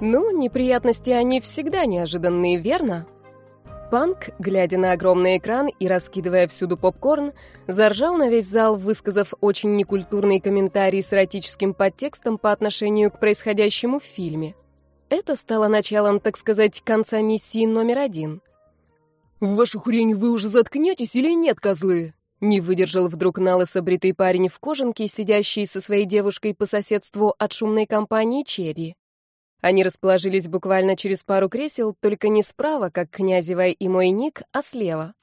Ну, неприятности они всегда неожиданные, верно? Панк, глядя на огромный экран и раскидывая всюду попкорн, заржал на весь зал, высказав очень некультурный комментарий с эротическим подтекстом по отношению к происходящему в фильме. Это стало началом, так сказать, конца миссии номер один. «В вашу хрень вы уже заткнетесь или нет, козлы?» Не выдержал вдруг налысо бритый парень в кожанке, сидящий со своей девушкой по соседству от шумной компании «Черри». Они расположились буквально через пару кресел, только не справа, как Князева и мой ник, а слева.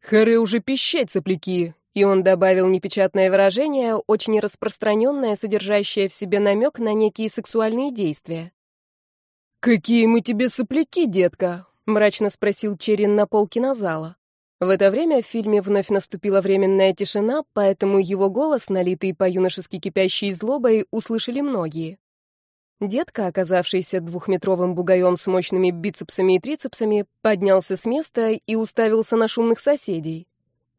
«Харе уже пищать, сопляки!» И он добавил непечатное выражение, очень распространенное, содержащее в себе намек на некие сексуальные действия. «Какие мы тебе сопляки, детка?» — мрачно спросил Черин на пол кинозала. В это время в фильме вновь наступила временная тишина, поэтому его голос, налитый по-юношески кипящей злобой, услышали многие. Детка, оказавшийся двухметровым бугаем с мощными бицепсами и трицепсами, поднялся с места и уставился на шумных соседей.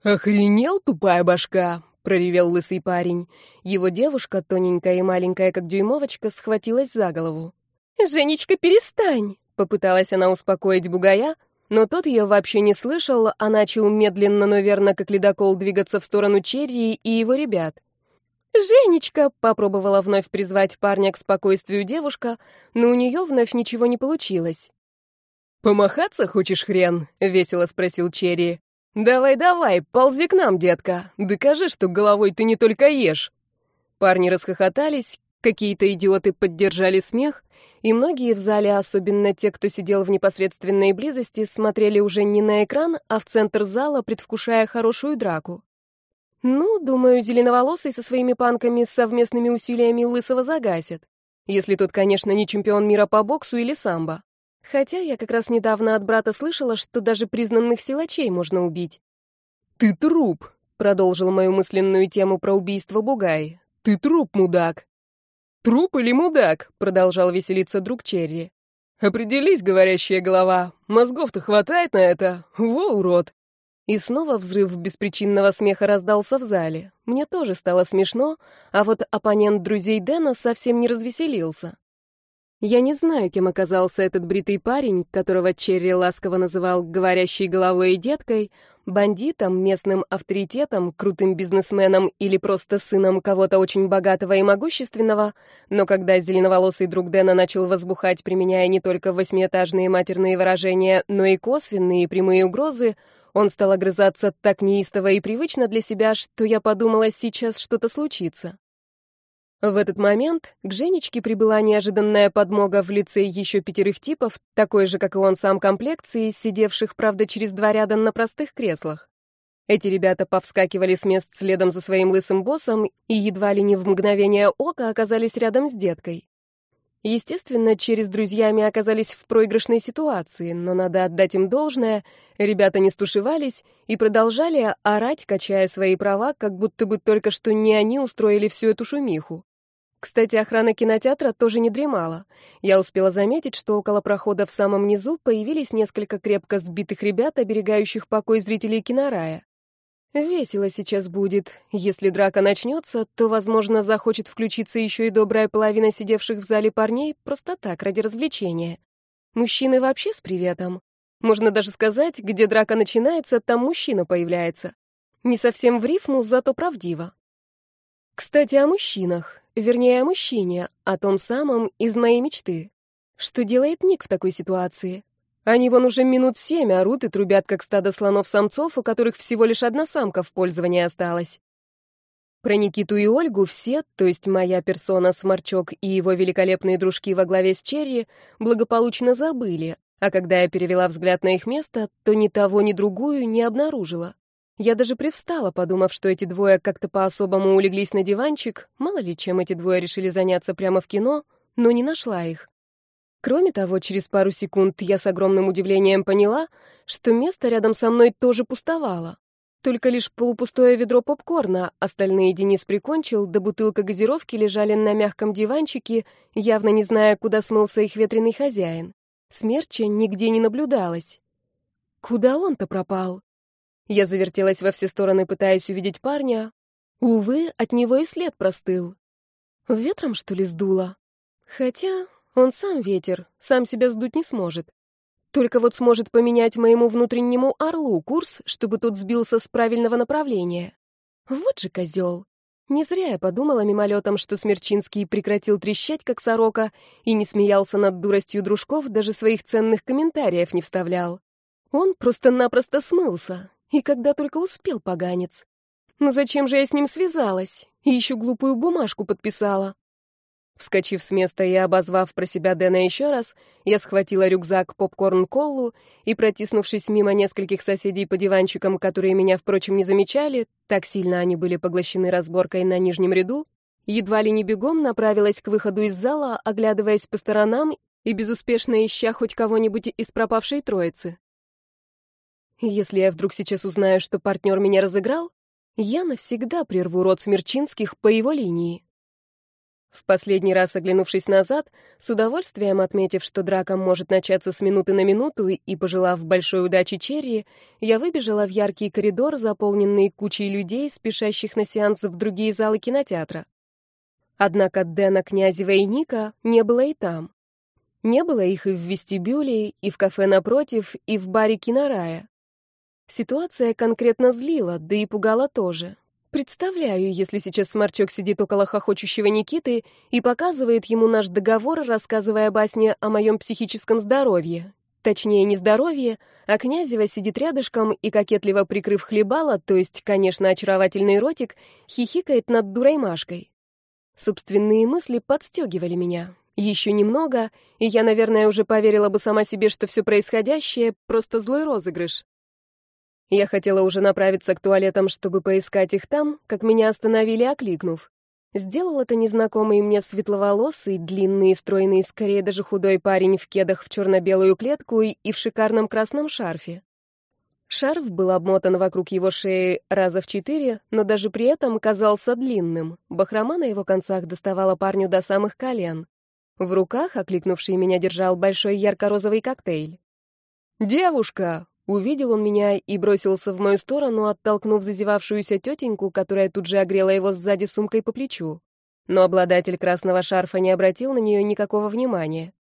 «Охренел, тупая башка!» — проревел лысый парень. Его девушка, тоненькая и маленькая, как дюймовочка, схватилась за голову. «Женечка, перестань!» — попыталась она успокоить бугая, но тот ее вообще не слышал, а начал медленно, но верно, как ледокол, двигаться в сторону Черри и его ребят. «Женечка!» — попробовала вновь призвать парня к спокойствию девушка, но у нее вновь ничего не получилось. «Помахаться хочешь, хрен?» — весело спросил Черри. «Давай-давай, ползи к нам, детка. Докажи, что головой ты не только ешь». Парни расхохотались, какие-то идиоты поддержали смех, и многие в зале, особенно те, кто сидел в непосредственной близости, смотрели уже не на экран, а в центр зала, предвкушая хорошую драку. Ну, думаю, зеленоволосый со своими панками с совместными усилиями лысого загасит. Если тот, конечно, не чемпион мира по боксу или самбо. Хотя я как раз недавно от брата слышала, что даже признанных силачей можно убить. «Ты труп», — продолжил мою мысленную тему про убийство Бугай. «Ты труп, мудак». «Труп или мудак?» — продолжал веселиться друг Черри. «Определись, говорящая голова. Мозгов-то хватает на это? Во, урод!» И снова взрыв беспричинного смеха раздался в зале. Мне тоже стало смешно, а вот оппонент друзей Дэна совсем не развеселился. Я не знаю, кем оказался этот бритый парень, которого Черри ласково называл «говорящей головой и деткой», бандитом, местным авторитетом, крутым бизнесменом или просто сыном кого-то очень богатого и могущественного, но когда зеленоволосый друг Дэна начал возбухать, применяя не только восьмиэтажные матерные выражения, но и косвенные прямые угрозы, он стал огрызаться так неистово и привычно для себя, что я подумала, сейчас что-то случится. В этот момент к Женечке прибыла неожиданная подмога в лице еще пятерых типов, такой же, как и он сам комплекции, сидевших, правда, через два ряда на простых креслах. Эти ребята повскакивали с мест следом за своим лысым боссом и едва ли не в мгновение ока оказались рядом с деткой. Естественно, через друзьями оказались в проигрышной ситуации, но надо отдать им должное, ребята не стушевались и продолжали орать, качая свои права, как будто бы только что не они устроили всю эту шумиху. Кстати, охрана кинотеатра тоже не дремала. Я успела заметить, что около прохода в самом низу появились несколько крепко сбитых ребят, оберегающих покой зрителей кинорая. Весело сейчас будет. Если драка начнется, то, возможно, захочет включиться еще и добрая половина сидевших в зале парней просто так, ради развлечения. Мужчины вообще с приветом. Можно даже сказать, где драка начинается, там мужчина появляется. Не совсем в рифму, зато правдиво. Кстати, о мужчинах. Вернее, о мужчине, о том самом из моей мечты. Что делает Ник в такой ситуации? Они вон уже минут семь орут и трубят, как стадо слонов-самцов, у которых всего лишь одна самка в пользовании осталась. Про Никиту и Ольгу все, то есть моя персона Сморчок и его великолепные дружки во главе с Черри, благополучно забыли, а когда я перевела взгляд на их место, то ни того, ни другую не обнаружила. Я даже привстала, подумав, что эти двое как-то по-особому улеглись на диванчик, мало ли чем эти двое решили заняться прямо в кино, но не нашла их. Кроме того, через пару секунд я с огромным удивлением поняла, что место рядом со мной тоже пустовало. Только лишь полупустое ведро попкорна, остальные Денис прикончил, да бутылка газировки лежали на мягком диванчике, явно не зная, куда смылся их ветреный хозяин. Смерча нигде не наблюдалось. Куда он-то пропал? Я завертелась во все стороны, пытаясь увидеть парня. Увы, от него и след простыл. Ветром, что ли, сдуло? Хотя Он сам ветер, сам себя сдуть не сможет. Только вот сможет поменять моему внутреннему орлу курс, чтобы тот сбился с правильного направления. Вот же козел. Не зря я подумала мимолетом, что Смерчинский прекратил трещать, как сорока, и не смеялся над дуростью дружков, даже своих ценных комментариев не вставлял. Он просто-напросто смылся, и когда только успел поганец. Но зачем же я с ним связалась? И еще глупую бумажку подписала. Вскочив с места и обозвав про себя Дэна еще раз, я схватила рюкзак, попкорн-колу и, протиснувшись мимо нескольких соседей по диванчикам, которые меня, впрочем, не замечали, так сильно они были поглощены разборкой на нижнем ряду, едва ли не бегом направилась к выходу из зала, оглядываясь по сторонам и безуспешно ища хоть кого-нибудь из пропавшей троицы. Если я вдруг сейчас узнаю, что партнер меня разыграл, я навсегда прерву род Смерчинских по его линии. В последний раз оглянувшись назад, с удовольствием отметив, что драка может начаться с минуты на минуту, и пожелав большой удачи Черри, я выбежала в яркий коридор, заполненный кучей людей, спешащих на сеанс в другие залы кинотеатра. Однако Дэна, Князева и Ника не было и там. Не было их и в вестибюле, и в кафе напротив, и в баре кинорая. Ситуация конкретно злила, да и пугала тоже. Представляю, если сейчас Сморчок сидит около хохочущего Никиты и показывает ему наш договор, рассказывая басне о моем психическом здоровье. Точнее, не здоровье, а Князева сидит рядышком и, кокетливо прикрыв хлебало, то есть, конечно, очаровательный ротик, хихикает над дурой Машкой. Собственные мысли подстегивали меня. Еще немного, и я, наверное, уже поверила бы сама себе, что все происходящее — просто злой розыгрыш. Я хотела уже направиться к туалетам, чтобы поискать их там, как меня остановили, окликнув. Сделал это незнакомый мне светловолосый, длинный и стройный, скорее даже худой парень в кедах в черно-белую клетку и в шикарном красном шарфе. Шарф был обмотан вокруг его шеи раза в четыре, но даже при этом казался длинным. Бахрома на его концах доставала парню до самых колен. В руках, окликнувший меня, держал большой ярко-розовый коктейль. «Девушка!» Увидел он меня и бросился в мою сторону, оттолкнув зазевавшуюся тетеньку, которая тут же огрела его сзади сумкой по плечу. Но обладатель красного шарфа не обратил на нее никакого внимания.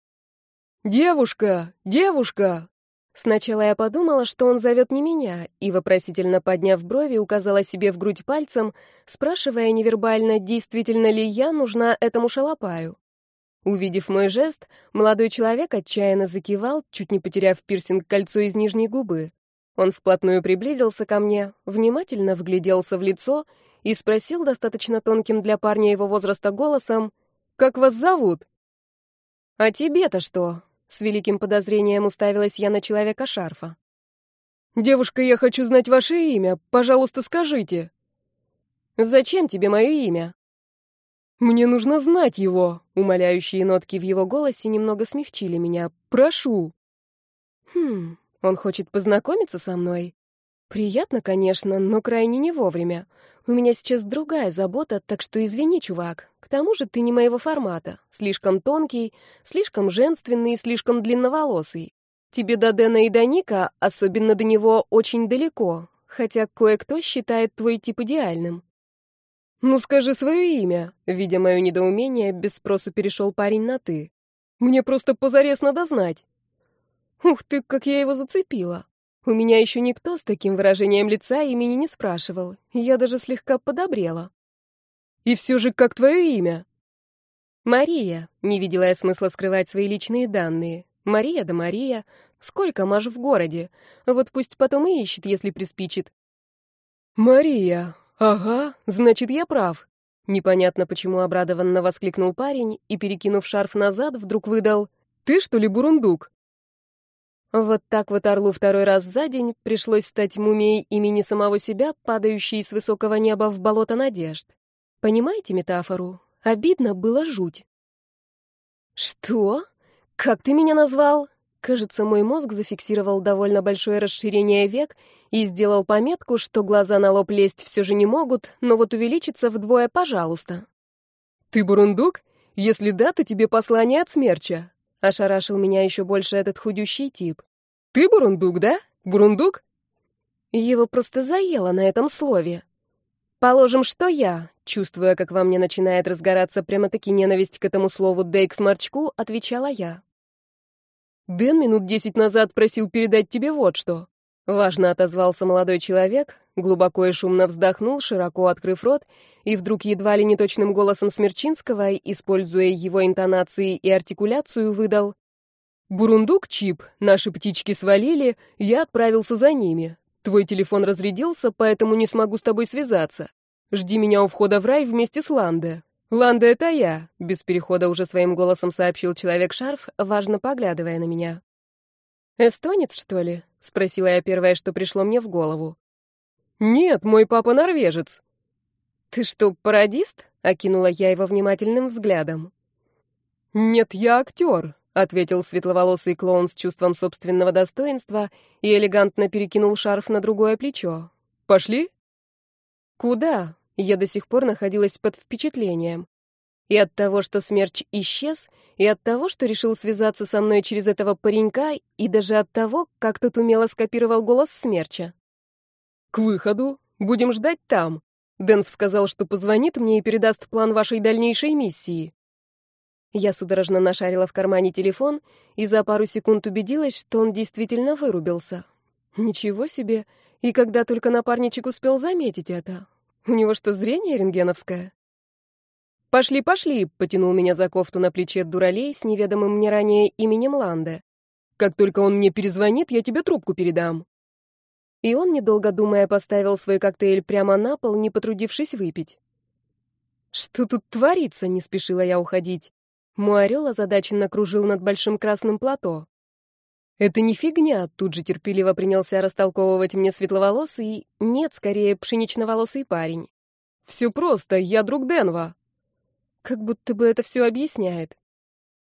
«Девушка! Девушка!» Сначала я подумала, что он зовет не меня, и, вопросительно подняв брови, указала себе в грудь пальцем, спрашивая невербально, действительно ли я нужна этому шалопаю. Увидев мой жест, молодой человек отчаянно закивал, чуть не потеряв пирсинг-кольцо из нижней губы. Он вплотную приблизился ко мне, внимательно вгляделся в лицо и спросил достаточно тонким для парня его возраста голосом, «Как вас зовут?» «А тебе-то что?» — с великим подозрением уставилась я на человека шарфа. «Девушка, я хочу знать ваше имя. Пожалуйста, скажите». «Зачем тебе мое имя?» «Мне нужно знать его!» Умоляющие нотки в его голосе немного смягчили меня. «Прошу!» «Хм, он хочет познакомиться со мной?» «Приятно, конечно, но крайне не вовремя. У меня сейчас другая забота, так что извини, чувак. К тому же ты не моего формата. Слишком тонкий, слишком женственный и слишком длинноволосый. Тебе до Дэна и до Ника, особенно до него, очень далеко, хотя кое-кто считает твой тип идеальным. «Ну скажи свое имя», — видя мое недоумение, без спроса перешел парень на «ты». «Мне просто позарез надо знать». Ух ты, как я его зацепила. У меня еще никто с таким выражением лица имени не спрашивал. Я даже слегка подобрела. «И все же, как твое имя?» «Мария», — не видела я смысла скрывать свои личные данные. «Мария да Мария. Сколько маж в городе? Вот пусть потом и ищет, если приспичит». «Мария», «Ага, значит, я прав». Непонятно, почему обрадованно воскликнул парень и, перекинув шарф назад, вдруг выдал «Ты, что ли, бурундук?» Вот так вот Орлу второй раз за день пришлось стать мумией имени самого себя, падающей с высокого неба в болото надежд. Понимаете метафору? Обидно было жуть. «Что? Как ты меня назвал?» Кажется, мой мозг зафиксировал довольно большое расширение век и сделал пометку, что глаза на лоб лезть все же не могут, но вот увеличиться вдвое, пожалуйста. «Ты бурундук? Если да, то тебе послание от смерча», — ошарашил меня еще больше этот худющий тип. «Ты бурундук, да? Бурундук?» Его просто заело на этом слове. «Положим, что я», Чувствуя, как во мне начинает разгораться прямо-таки ненависть к этому слову «да и к сморчку», отвечала я. «Дэн минут десять назад просил передать тебе вот что». Важно отозвался молодой человек, глубоко и шумно вздохнул, широко открыв рот, и вдруг едва ли не точным голосом Смерчинского, используя его интонации и артикуляцию, выдал «Бурундук, Чип, наши птички свалили, я отправился за ними. Твой телефон разрядился, поэтому не смогу с тобой связаться. Жди меня у входа в рай вместе с Ланде. Ланда — это я», — без перехода уже своим голосом сообщил человек-шарф, важно поглядывая на меня. «Эстонец, что ли?» — спросила я первое, что пришло мне в голову. «Нет, мой папа норвежец». «Ты что, пародист?» — окинула я его внимательным взглядом. «Нет, я актер», — ответил светловолосый клоун с чувством собственного достоинства и элегантно перекинул шарф на другое плечо. «Пошли?» «Куда?» Я до сих пор находилась под впечатлением. И от того, что смерч исчез, и от того, что решил связаться со мной через этого паренька, и даже от того, как тот умело скопировал голос смерча. «К выходу. Будем ждать там. Дэнф сказал, что позвонит мне и передаст план вашей дальнейшей миссии». Я судорожно нашарила в кармане телефон и за пару секунд убедилась, что он действительно вырубился. Ничего себе! И когда только напарничек успел заметить это? У него что, зрение рентгеновское? «Пошли, пошли!» — потянул меня за кофту на плече дуралей с неведомым мне ранее именем Ланде. «Как только он мне перезвонит, я тебе трубку передам». И он, недолго думая, поставил свой коктейль прямо на пол, не потрудившись выпить. «Что тут творится?» — не спешила я уходить. Мой орел озадаченно кружил над большим красным плато. «Это не фигня», — тут же терпеливо принялся растолковывать мне светловолосый, нет, скорее, пшенично-волосый парень. «Все просто, я друг Денва». Как будто бы это все объясняет.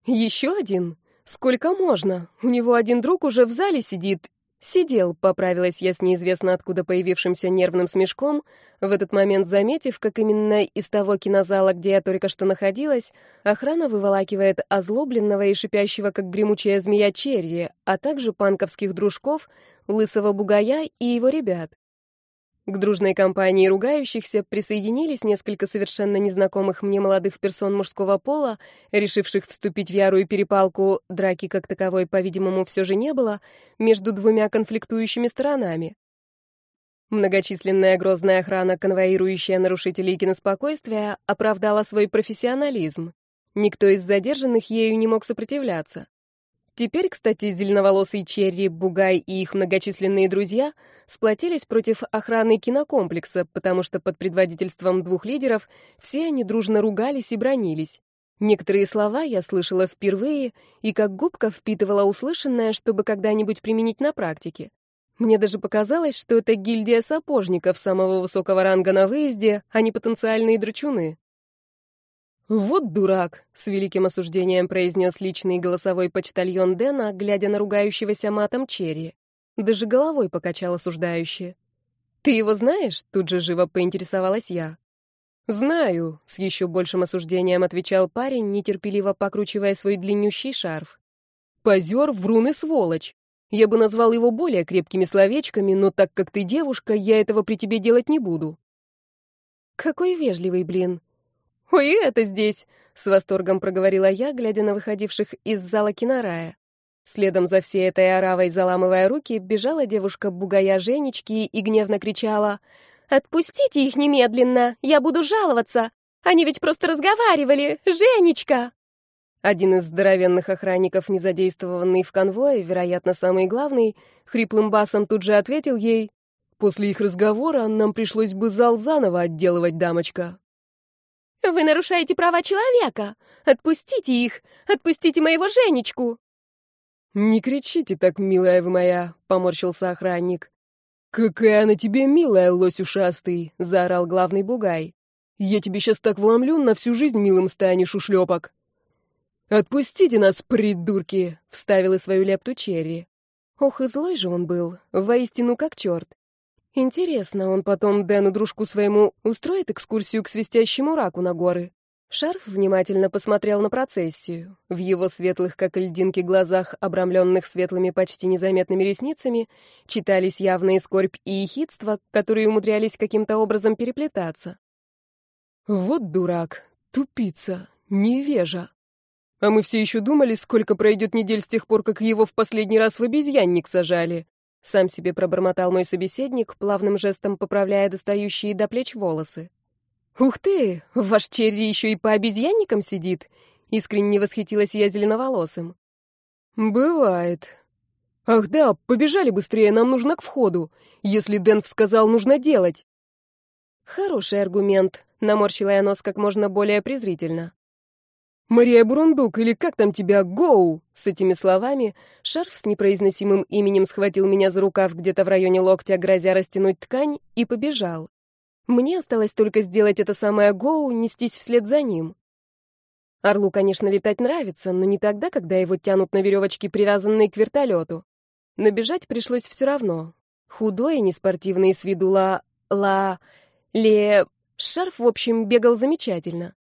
«Еще один? Сколько можно? У него один друг уже в зале сидит, Сидел, поправилась я с неизвестно откуда появившимся нервным смешком, в этот момент заметив, как именно из того кинозала, где я только что находилась, охрана выволакивает озлобленного и шипящего, как гремучая змея, черри, а также панковских дружков, лысого бугая и его ребят. К дружной компании ругающихся присоединились несколько совершенно незнакомых мне молодых персон мужского пола, решивших вступить в ярую перепалку, драки как таковой, по-видимому, все же не было, между двумя конфликтующими сторонами. Многочисленная грозная охрана, конвоирующая нарушителей киноспокойствия, оправдала свой профессионализм. Никто из задержанных ею не мог сопротивляться. Теперь, кстати, зеленоволосый Черри, Бугай и их многочисленные друзья сплотились против охраны кинокомплекса, потому что под предводительством двух лидеров все они дружно ругались и бронились. Некоторые слова я слышала впервые и как губка впитывала услышанное, чтобы когда-нибудь применить на практике. Мне даже показалось, что это гильдия сапожников самого высокого ранга на выезде, а не потенциальные драчуны. «Вот дурак!» — с великим осуждением произнес личный голосовой почтальон Дэна, глядя на ругающегося матом Черри. Даже головой покачал осуждающий. «Ты его знаешь?» — тут же живо поинтересовалась я. «Знаю», — с еще большим осуждением отвечал парень, нетерпеливо покручивая свой длиннющий шарф. «Позер, врун и сволочь. Я бы назвал его более крепкими словечками, но так как ты девушка, я этого при тебе делать не буду». «Какой вежливый, блин!» «Ой, это здесь!» — с восторгом проговорила я, глядя на выходивших из зала кинорая. Следом за всей этой оравой, заламывая руки, бежала девушка бугая Женечки и гневно кричала «Отпустите их немедленно! Я буду жаловаться! Они ведь просто разговаривали! Женечка!» Один из здоровенных охранников, не задействованный в конвое, вероятно, самый главный, хриплым басом тут же ответил ей «После их разговора нам пришлось бы зал заново отделывать, дамочка». «Вы нарушаете права человека! Отпустите их! Отпустите моего Женечку!» «Не кричите так, милая вы моя!» — поморщился охранник. «Какая она тебе милая, лось ушастый!» — заорал главный бугай. «Я тебе сейчас так вломлю, на всю жизнь милым станешь, ушлепок!» «Отпустите нас, придурки!» — вставил и свою лепту Черри. Ох, и злой же он был, воистину как черт. Интересно, он потом Дэну дружку своему устроит экскурсию к свистящему раку на горы? Шарф внимательно посмотрел на процессию. В его светлых, как льдинки, глазах, обрамленных светлыми, почти незаметными ресницами, читались явные скорбь и ехидство, которые умудрялись каким-то образом переплетаться. Вот дурак, тупица, невежа. А мы все еще думали, сколько пройдет недель с тех пор, как его в последний раз в обезьянник сажали. Сам себе пробормотал мой собеседник, плавным жестом поправляя достающие до плеч волосы. «Ух ты, ваш Черри еще и по обезьянникам сидит!» Искренне восхитилась я зеленоволосым. «Бывает. Ах да, побежали быстрее, нам нужно к входу. Если Дэнф сказал, нужно делать». «Хороший аргумент», — наморщила я нос как можно более презрительно. «Мария Бурундук, или как там тебя, Гоу?» С этими словами шарф с непроизносимым именем схватил меня за рукав где-то в районе локтя, грозя растянуть ткань, и побежал. Мне осталось только сделать это самое Гоу, нестись вслед за ним. Орлу, конечно, летать нравится, но не тогда, когда его тянут на веревочке, привязанной к вертолету. Но бежать пришлось все равно. Худой и неспортивный с виду ла... ла... ле... Шарф, в общем, бегал замечательно.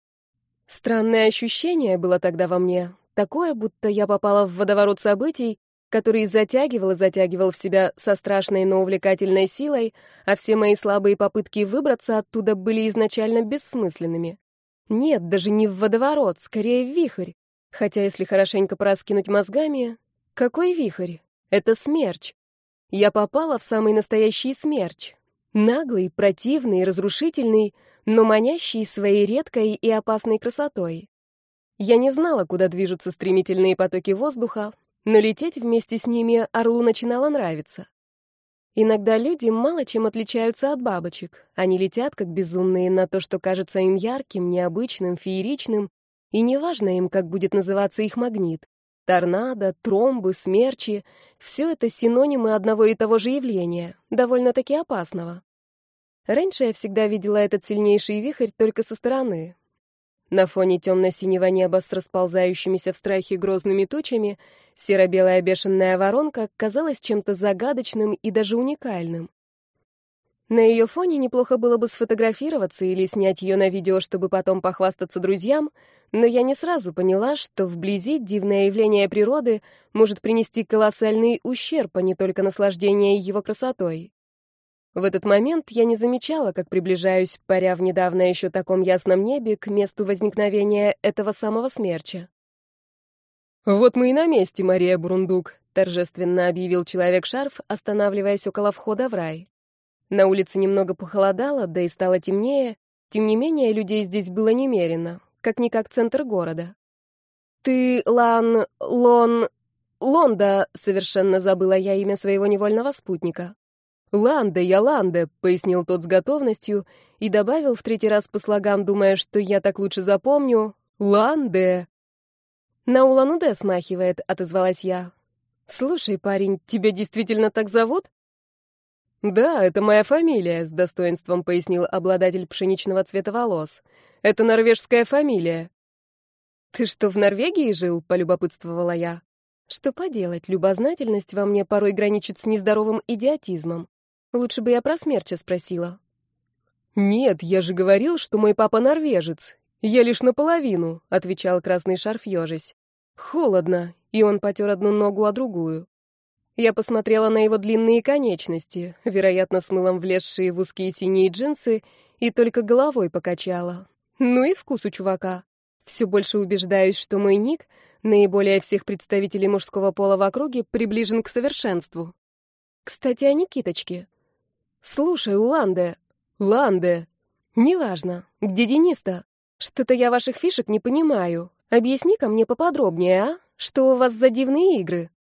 Странное ощущение было тогда во мне, такое, будто я попала в водоворот событий, который затягивал и затягивал в себя со страшной, но увлекательной силой, а все мои слабые попытки выбраться оттуда были изначально бессмысленными. Нет, даже не в водоворот, скорее в вихрь. Хотя, если хорошенько пораскинуть мозгами, какой вихрь? Это смерч. Я попала в самый настоящий смерч. Наглый, противный, разрушительный — но манящий своей редкой и опасной красотой. Я не знала, куда движутся стремительные потоки воздуха, но лететь вместе с ними орлу начинало нравиться. Иногда люди мало чем отличаются от бабочек. Они летят как безумные на то, что кажется им ярким, необычным, фееричным, и неважно им, как будет называться их магнит. Торнадо, тромбы, смерчи — все это синонимы одного и того же явления, довольно-таки опасного. Раньше я всегда видела этот сильнейший вихрь только со стороны. На фоне темно-синего неба с расползающимися в страхе грозными тучами серо-белая бешеная воронка казалась чем-то загадочным и даже уникальным. На ее фоне неплохо было бы сфотографироваться или снять ее на видео, чтобы потом похвастаться друзьям, но я не сразу поняла, что вблизи дивное явление природы может принести колоссальный ущерб, а не только наслаждение его красотой. В этот момент я не замечала, как приближаюсь, паря в недавно еще таком ясном небе, к месту возникновения этого самого смерча. «Вот мы и на месте, Мария Бурундук», — торжественно объявил человек-шарф, останавливаясь около входа в рай. На улице немного похолодало, да и стало темнее, тем не менее людей здесь было немерено, как-никак центр города. «Ты, Лан... Лон... Лонда», — совершенно забыла я имя своего невольного спутника. «Ланде, я Ланде», — пояснил тот с готовностью и добавил в третий раз по слогам, думая, что я так лучше запомню. «Ланде». «На Улан-Удэ смахивает», — отозвалась я. «Слушай, парень, тебя действительно так зовут?» «Да, это моя фамилия», — с достоинством пояснил обладатель пшеничного цвета волос. «Это норвежская фамилия». «Ты что, в Норвегии жил?» — полюбопытствовала я. Что поделать, любознательность во мне порой граничит с нездоровым идиотизмом. Лучше бы я про смерча спросила. «Нет, я же говорил, что мой папа норвежец. Я лишь наполовину», — отвечал красный шарф ежись. «Холодно», и он потер одну ногу, а другую. Я посмотрела на его длинные конечности, вероятно, с мылом влезшие в узкие синие джинсы, и только головой покачала. Ну и вкус у чувака. Все больше убеждаюсь, что мой ник, наиболее всех представителей мужского пола в округе, приближен к совершенству. Кстати, о Никиточке. «Слушай, Уланде, Ланде, неважно, где Денис-то? Что-то я ваших фишек не понимаю. Объясни-ка мне поподробнее, а? Что у вас за дивные игры?»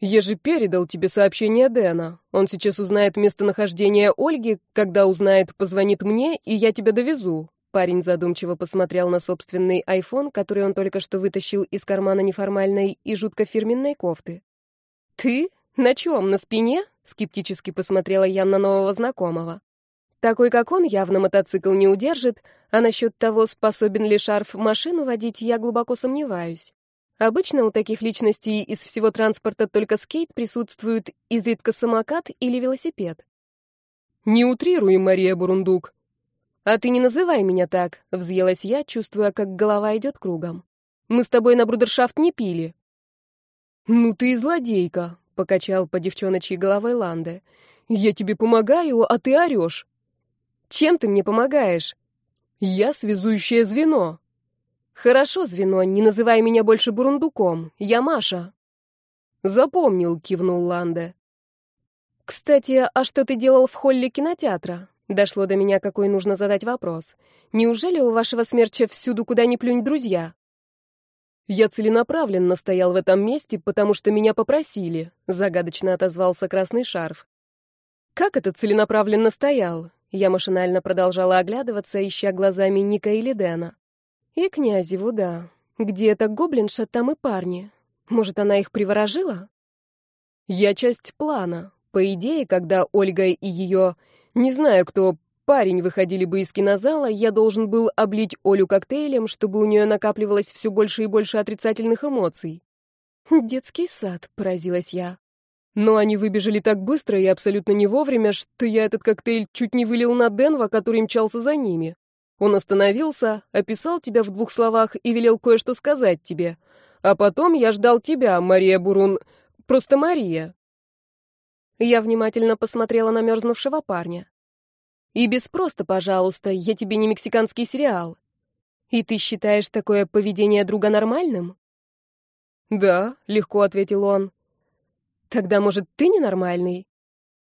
«Я же передал тебе сообщение Дэна. Он сейчас узнает местонахождение Ольги, когда узнает, позвонит мне, и я тебя довезу». Парень задумчиво посмотрел на собственный айфон, который он только что вытащил из кармана неформальной и жутко фирменной кофты. «Ты? На чем? На спине?» Скептически посмотрела я на нового знакомого. Такой, как он, явно мотоцикл не удержит, а насчет того, способен ли шарф машину водить, я глубоко сомневаюсь. Обычно у таких личностей из всего транспорта только скейт присутствует, изредка самокат или велосипед. «Не утрируй, Мария Бурундук». «А ты не называй меня так», — взъелась я, чувствуя, как голова идет кругом. «Мы с тобой на брудершафт не пили». «Ну ты и злодейка», покачал по девчоночьей головой Ланде. Я тебе помогаю, а ты орешь. Чем ты мне помогаешь? Я связующее звено. Хорошо, звено, не называй меня больше бурундуком. Я Маша. Запомнил, кивнул Ланде. Кстати, а что ты делал в холле кинотеатра? Дошло до меня, какой нужно задать вопрос. Неужели у вашего смерча всюду, куда ни плюнь, друзья? Я целенаправленно стоял в этом месте, потому что меня попросили, загадочно отозвался красный шарф. Как это целенаправленно стоял? Я машинально продолжала оглядываться, ища глазами Ника или Дэна. И князеву, да. Где эта гоблинша, там и парни. Может, она их приворожила? Я часть плана. По идее, когда Ольга и ее, не знаю кто, парень выходили бы из кинозала, я должен был облить Олю коктейлем, чтобы у нее накапливалось все больше и больше отрицательных эмоций. «Детский сад», — поразилась я. Но они выбежали так быстро и абсолютно не вовремя, что я этот коктейль чуть не вылил на Денва, который мчался за ними. Он остановился, описал тебя в двух словах и велел кое-что сказать тебе. А потом я ждал тебя, Мария Бурун. Просто Мария. Я внимательно посмотрела на мерзнувшего парня. И без просто, пожалуйста, я тебе не мексиканский сериал. И ты считаешь такое поведение друга нормальным? Да, легко ответил он. Тогда, может, ты ненормальный?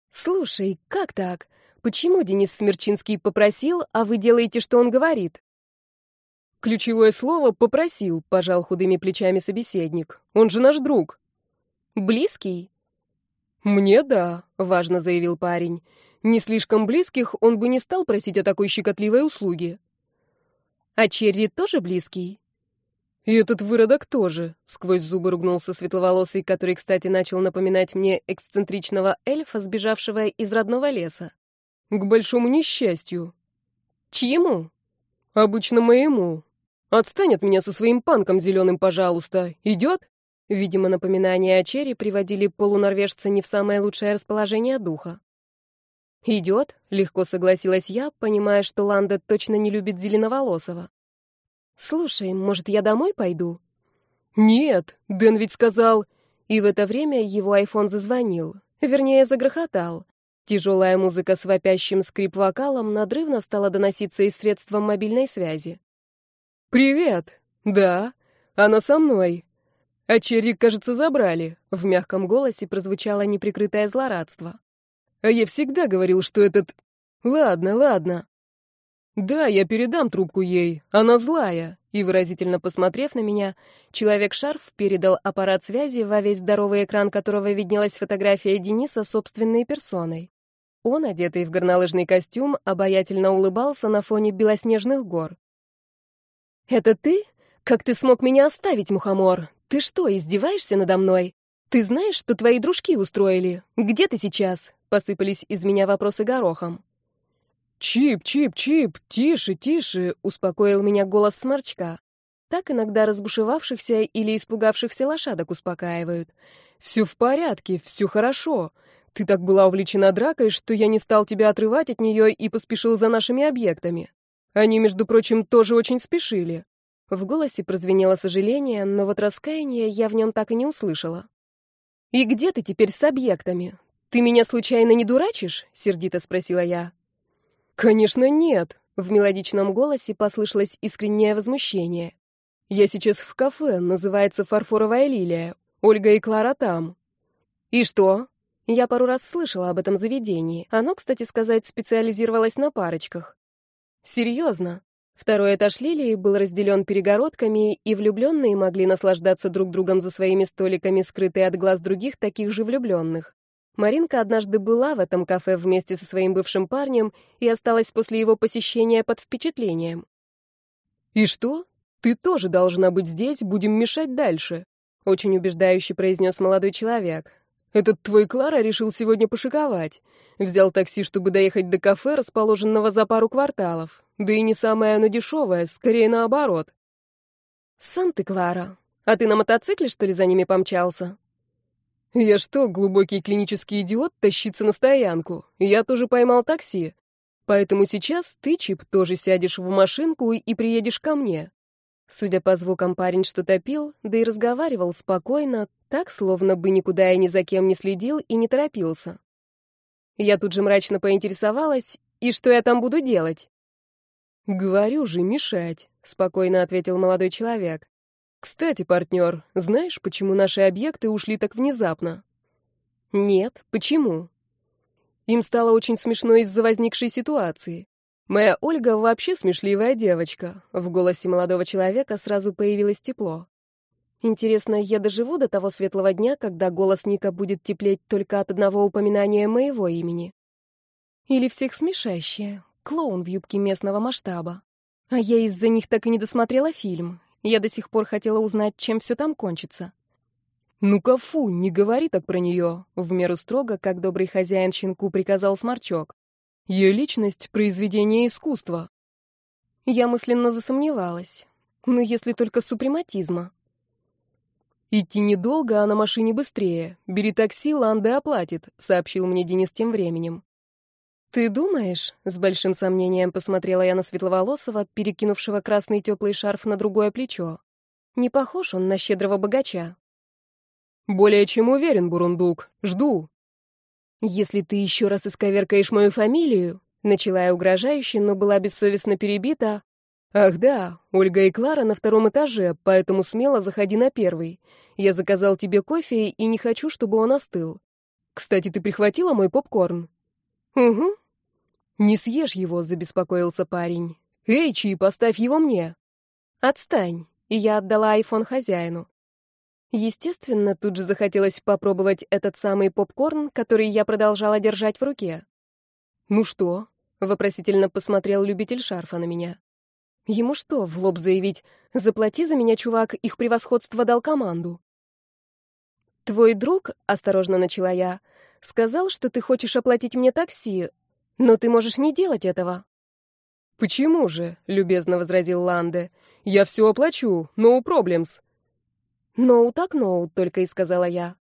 Слушай, как так? Почему Денис Смерчинский попросил, а вы делаете, что он говорит? Ключевое слово «попросил», — пожал худыми плечами собеседник. Он же наш друг. Близкий? Мне да, важно заявил парень. Не слишком близких он бы не стал просить о такой щекотливой услуге. А Черри тоже близкий? И этот выродок тоже, сквозь зубы ругнулся светловолосый, который, кстати, начал напоминать мне эксцентричного эльфа, сбежавшего из родного леса. К большому несчастью. Чьему? Обычно моему. Отстань от меня со своим панком зеленым, пожалуйста. Идет? Видимо, напоминания о Черри приводили полунорвежца не в самое лучшее расположение духа. «Идет», — легко согласилась я, понимая, что Ланда точно не любит Зеленоволосого. «Слушай, может, я домой пойду?» «Нет, Дэн ведь сказал...» И в это время его айфон зазвонил. Вернее, загрохотал. Тяжелая музыка с вопящим скрип-вокалом надрывно стала доноситься из средства мобильной связи. «Привет! Да, она со мной. А Черри, кажется, забрали». В мягком голосе прозвучало неприкрытое злорадство. «А я всегда говорил, что этот... Ладно, ладно. Да, я передам трубку ей. Она злая». И выразительно посмотрев на меня, человек-шарф передал аппарат связи, во весь здоровый экран которого виднелась фотография Дениса собственной персоной. Он, одетый в горнолыжный костюм, обаятельно улыбался на фоне белоснежных гор. «Это ты? Как ты смог меня оставить, мухомор? Ты что, издеваешься надо мной? Ты знаешь, что твои дружки устроили? Где ты сейчас?» Посыпались из меня вопросы горохом. «Чип, чип, чип, тише, тише», — успокоил меня голос сморчка. Так иногда разбушевавшихся или испугавшихся лошадок успокаивают. «Все в порядке, все хорошо. Ты так была увлечена дракой, что я не стал тебя отрывать от нее и поспешил за нашими объектами. Они, между прочим, тоже очень спешили. В голосе прозвенело сожаление, но вот раскаяния я в нем так и не услышала. «И где ты теперь с объектами? Ты меня случайно не дурачишь?» — сердито спросила я. «Конечно нет», — в мелодичном голосе послышалось искреннее возмущение. «Я сейчас в кафе, называется «Фарфоровая лилия». Ольга и Клара там». «И что?» Я пару раз слышала об этом заведении. Оно, кстати сказать, специализировалось на парочках. Серьезно. Второй этаж лилии был разделен перегородками, и влюбленные могли наслаждаться друг другом за своими столиками, скрытые от глаз других таких же влюбленных. Маринка однажды была в этом кафе вместе со своим бывшим парнем и осталась после его посещения под впечатлением. «И что? Ты тоже должна быть здесь, будем мешать дальше», — очень убеждающе произнес молодой человек. Этот твой Клара решил сегодня пошиковать. Взял такси, чтобы доехать до кафе, расположенного за пару кварталов. Да и не самое оно дешевое, скорее наоборот. Сам ты, Клара. А ты на мотоцикле, что ли, за ними помчался? Я что, глубокий клинический идиот, тащиться на стоянку? Я тоже поймал такси. Поэтому сейчас ты, Чип, тоже сядешь в машинку и приедешь ко мне. Судя по звукам, парень что-то пил, да и разговаривал спокойно, так, словно бы никуда и ни за кем не следил и не торопился. Я тут же мрачно поинтересовалась, и что я там буду делать? Говорю же, мешать, спокойно ответил молодой человек. Кстати, партнер, знаешь, почему наши объекты ушли так внезапно? Нет, почему? Им стало очень смешно из-за возникшей ситуации. Моя Ольга вообще смешливая девочка. В голосе молодого человека сразу появилось тепло. Интересно, я доживу до того светлого дня, когда голос Ника будет теплеть только от одного упоминания моего имени? Или всех смешащее, клоун в юбке местного масштаба. А я из-за них так и не досмотрела фильм. Я до сих пор хотела узнать, чем все там кончится. «Ну-ка, фу, не говори так про нее», — в меру строго, как добрый хозяин щенку приказал Сморчок. «Ее личность — произведение искусства». Я мысленно засомневалась. Ну, если только супрематизма. «Идти недолго, а на машине быстрее. Бери такси, Ланда оплатит», — сообщил мне Денис тем временем. «Ты думаешь?» — с большим сомнением посмотрела я на Светловолосого, перекинувшего красный теплый шарф на другое плечо. Не похож он на щедрого богача. «Более чем уверен, Бурундук. Жду». «Если ты еще раз исковеркаешь мою фамилию...» Начала я угрожающе, но была бессовестно перебита. «Ах да, Ольга и Клара на втором этаже, поэтому смело заходи на первый. Я заказал тебе кофе и не хочу, чтобы он остыл. Кстати, ты прихватила мой попкорн?» «Угу». «Не съешь его», — забеспокоился парень. «Эй, Чи, поставь его мне». «Отстань». И я отдала айфон хозяину. Естественно, тут же захотелось попробовать этот самый попкорн, который я продолжала держать в руке. «Ну что?» — вопросительно посмотрел любитель шарфа на меня. Ему что, в лоб заявить «Заплати за меня, чувак, их превосходство дал команду». «Твой друг», — осторожно начала я, — «сказал, что ты хочешь оплатить мне такси, но ты можешь не делать этого». «Почему же?» — любезно возразил Ланде. «Я все оплачу, no problems». «Ноу так ноу», — только и сказала я.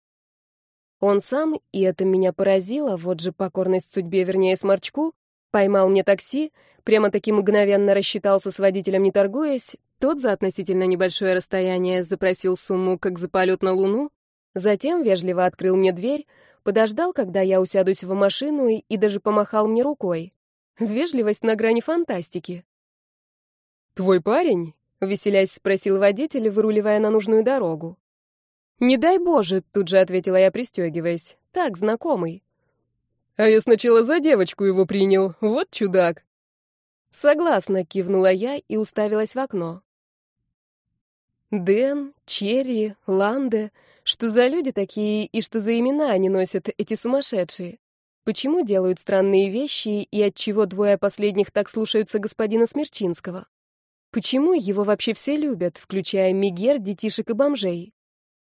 Он сам, и это меня поразило, вот же покорность судьбе, вернее, сморчку, поймал мне такси, прямо-таки мгновенно рассчитался с водителем, не торгуясь, тот за относительно небольшое расстояние запросил сумму, как за полет на Луну, затем вежливо открыл мне дверь, подождал, когда я усядусь в машину, и, даже помахал мне рукой. Вежливость на грани фантастики. «Твой парень?» Веселясь, спросил водитель, выруливая на нужную дорогу. «Не дай Боже», — тут же ответила я, пристегиваясь. «Так, знакомый». «А я сначала за девочку его принял. Вот чудак». «Согласна», — кивнула я и уставилась в окно. Дэн, Черри, Ланде. Что за люди такие и что за имена они носят, эти сумасшедшие? Почему делают странные вещи и отчего двое последних так слушаются господина Смерчинского? Почему его вообще все любят, включая Мигер, детишек и бомжей?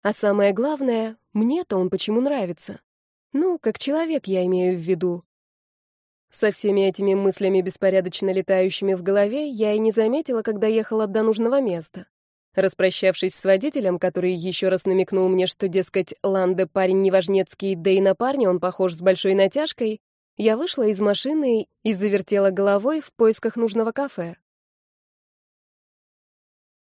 А самое главное, мне-то он почему нравится? Ну, как человек я имею в виду. Со всеми этими мыслями, беспорядочно летающими в голове, я и не заметила, когда ехала до нужного места. Распрощавшись с водителем, который еще раз намекнул мне, что, дескать, Ланде парень неважнецкий, да и на парня он похож с большой натяжкой, я вышла из машины и завертела головой в поисках нужного кафе.